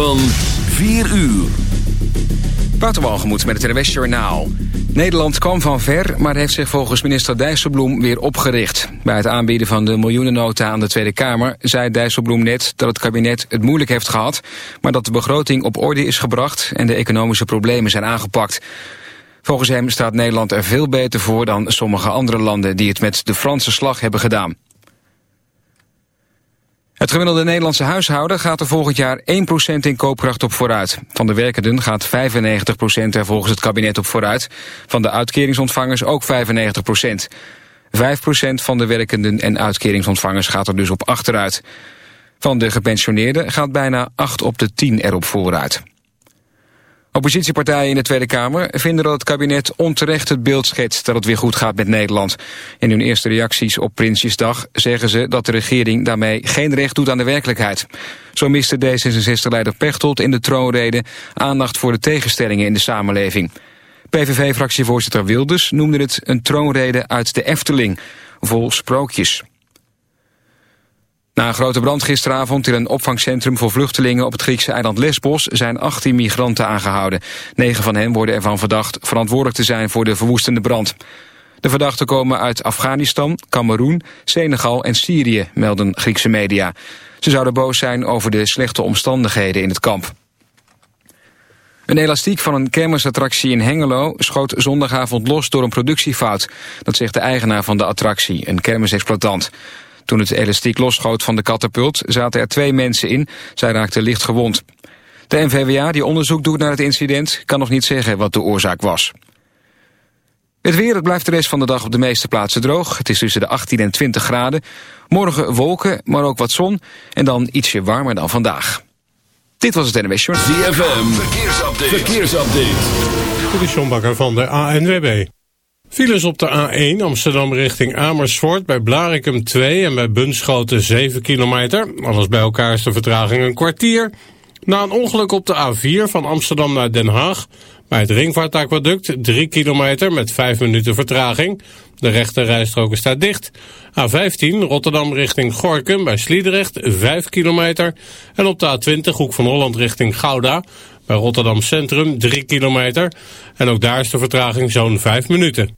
van 4 uur. Waterwalgemoed met het NWS Journaal. Nederland kwam van ver, maar heeft zich volgens minister Dijsselbloem weer opgericht. Bij het aanbieden van de miljoenennota aan de Tweede Kamer... zei Dijsselbloem net dat het kabinet het moeilijk heeft gehad... maar dat de begroting op orde is gebracht... en de economische problemen zijn aangepakt. Volgens hem staat Nederland er veel beter voor dan sommige andere landen... die het met de Franse slag hebben gedaan. Het gemiddelde Nederlandse huishouden gaat er volgend jaar 1% in koopkracht op vooruit. Van de werkenden gaat 95% er volgens het kabinet op vooruit. Van de uitkeringsontvangers ook 95%. 5% van de werkenden en uitkeringsontvangers gaat er dus op achteruit. Van de gepensioneerden gaat bijna 8 op de 10 erop vooruit. Oppositiepartijen in de Tweede Kamer vinden dat het kabinet onterecht het beeld schetst dat het weer goed gaat met Nederland. In hun eerste reacties op Prinsjesdag zeggen ze dat de regering daarmee geen recht doet aan de werkelijkheid. Zo miste D66-leider Pechtold in de troonrede aandacht voor de tegenstellingen in de samenleving. PVV-fractievoorzitter Wilders noemde het een troonrede uit de Efteling, vol sprookjes. Na een grote brand gisteravond in een opvangcentrum voor vluchtelingen op het Griekse eiland Lesbos zijn 18 migranten aangehouden. Negen van hen worden ervan verdacht verantwoordelijk te zijn voor de verwoestende brand. De verdachten komen uit Afghanistan, Cameroen, Senegal en Syrië, melden Griekse media. Ze zouden boos zijn over de slechte omstandigheden in het kamp. Een elastiek van een kermisattractie in Hengelo schoot zondagavond los door een productiefout. Dat zegt de eigenaar van de attractie, een kermisexploitant. Toen het elastiek losschoot van de katapult zaten er twee mensen in. Zij raakten licht gewond. De NVWA, die onderzoek doet naar het incident, kan nog niet zeggen wat de oorzaak was. Het weer, het blijft de rest van de dag op de meeste plaatsen droog. Het is tussen de 18 en 20 graden. Morgen wolken, maar ook wat zon. En dan ietsje warmer dan vandaag. Dit was het NWS Short. ZFM, verkeersupdate. verkeersupdate. De Sjombakker van de ANWB. Files op de A1 Amsterdam richting Amersfoort bij Blarikum 2 en bij Bunschoten 7 kilometer. Alles bij elkaar is de vertraging een kwartier. Na een ongeluk op de A4 van Amsterdam naar Den Haag bij het ringvaartaquaduct 3 kilometer met 5 minuten vertraging. De rechte rijstrook staat dicht. A15 Rotterdam richting Gorkum bij Sliedrecht 5 kilometer. En op de A20 Hoek van Holland richting Gouda bij Rotterdam Centrum 3 kilometer. En ook daar is de vertraging zo'n 5 minuten.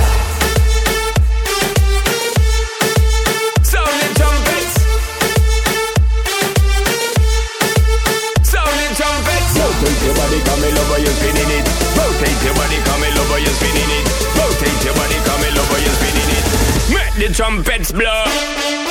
Trumpets blow.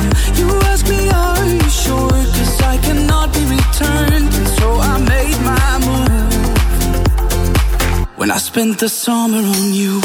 Returned, so I made my move. When I spent the summer on you.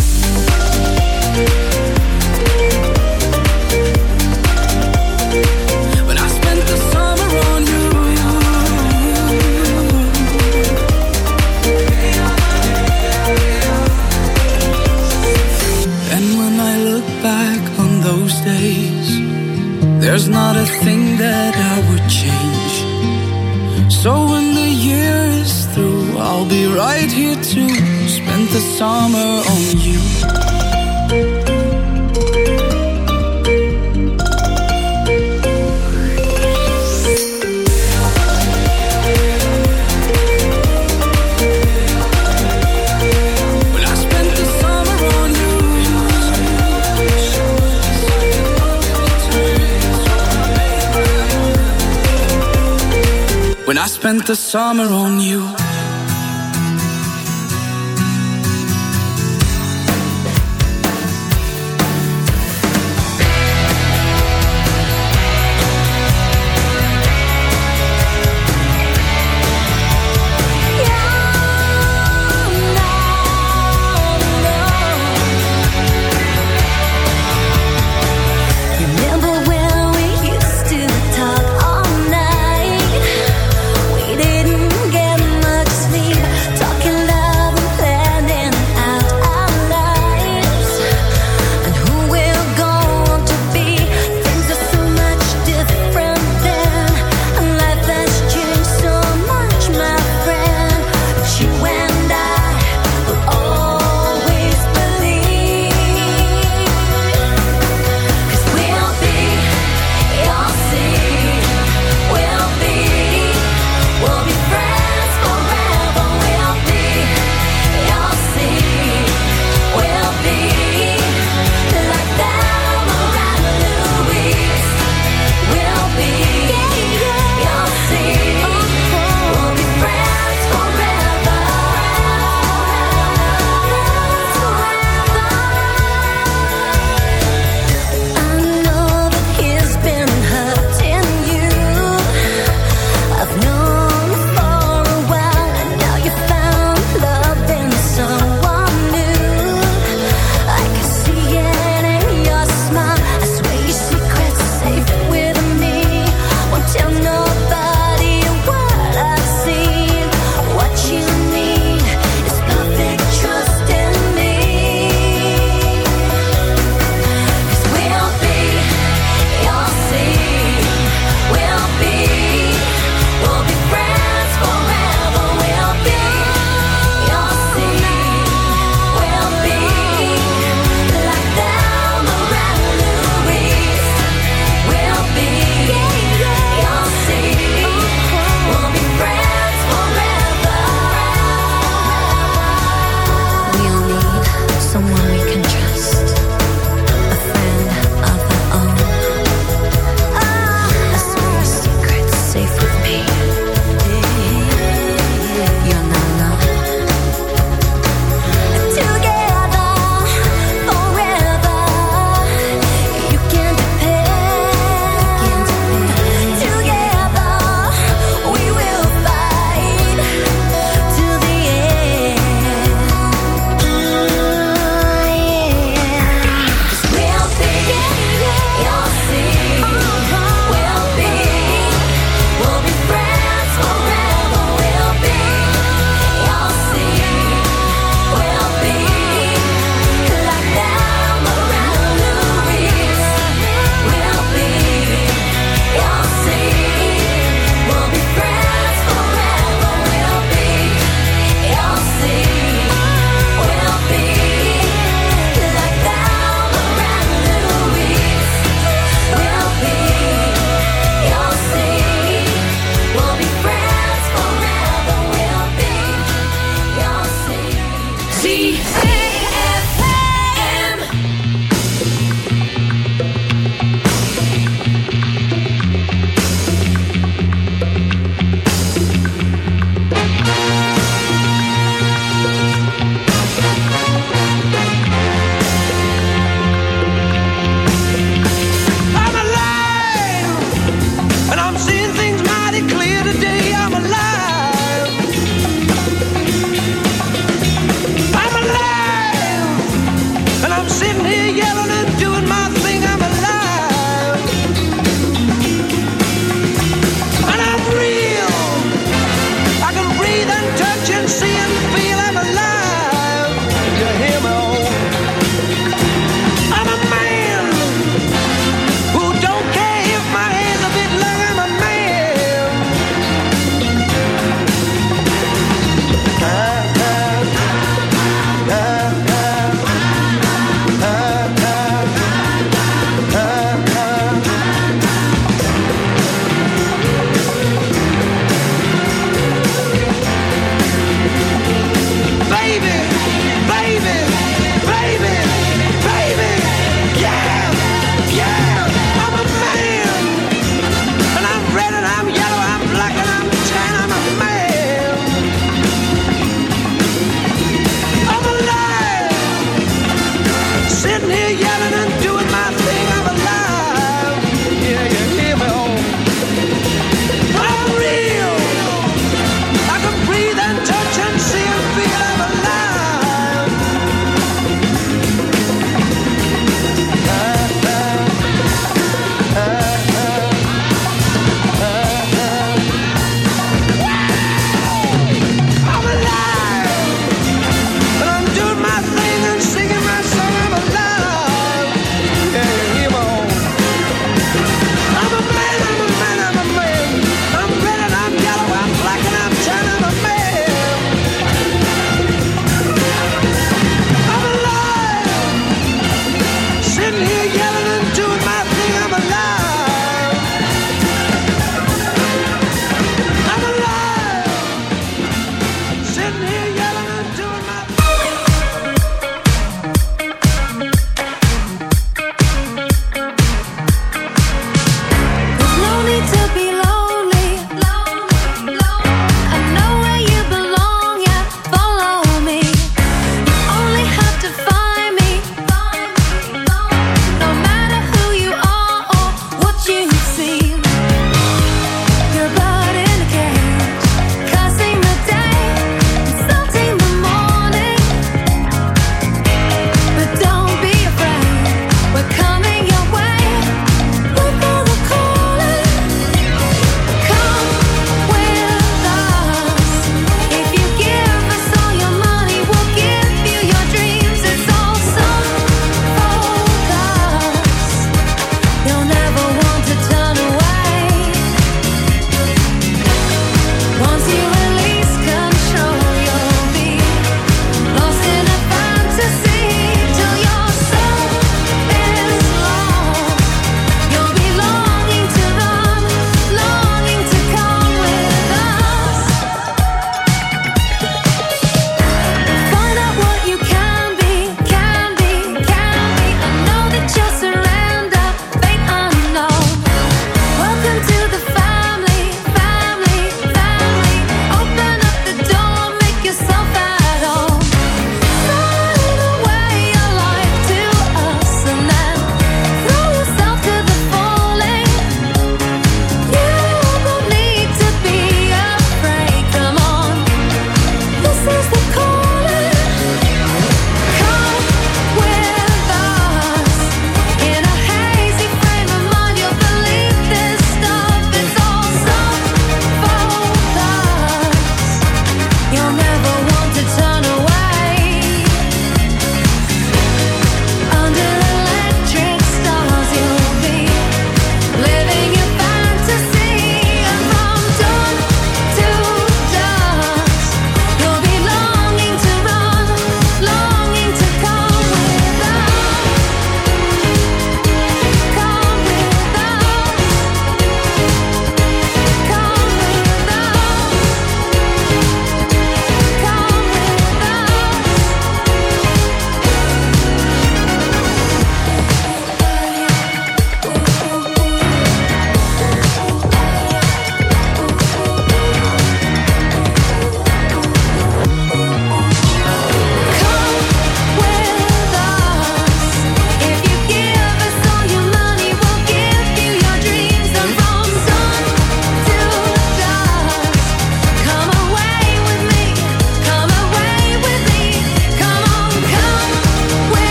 Summer on you.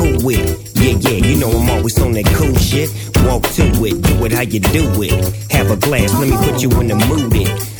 With cool wit. Yeah, yeah, you know I'm always on that cool shit. Walk to it, do it how you do it. Have a glass, let me put you in the mood. It.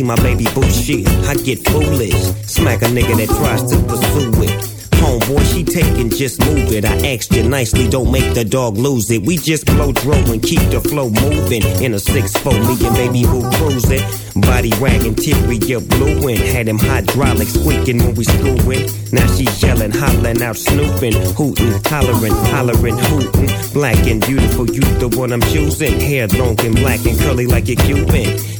See my baby boo shit, I get foolish. Smack a nigga that tries to pursue it. Homeboy, she taking, just move it. I asked you nicely, don't make the dog lose it. We just blow throw and keep the flow moving. In a 6-4, me and baby boo cruising. Body wagging, interior blueing. Had him hydraulic squeaking when we screwing. Now she yelling, hollering out, snooping, hooting, hollering, hollering, hooting. Black and beautiful, you the one I'm choosing. Hair long and black and curly like a Cuban.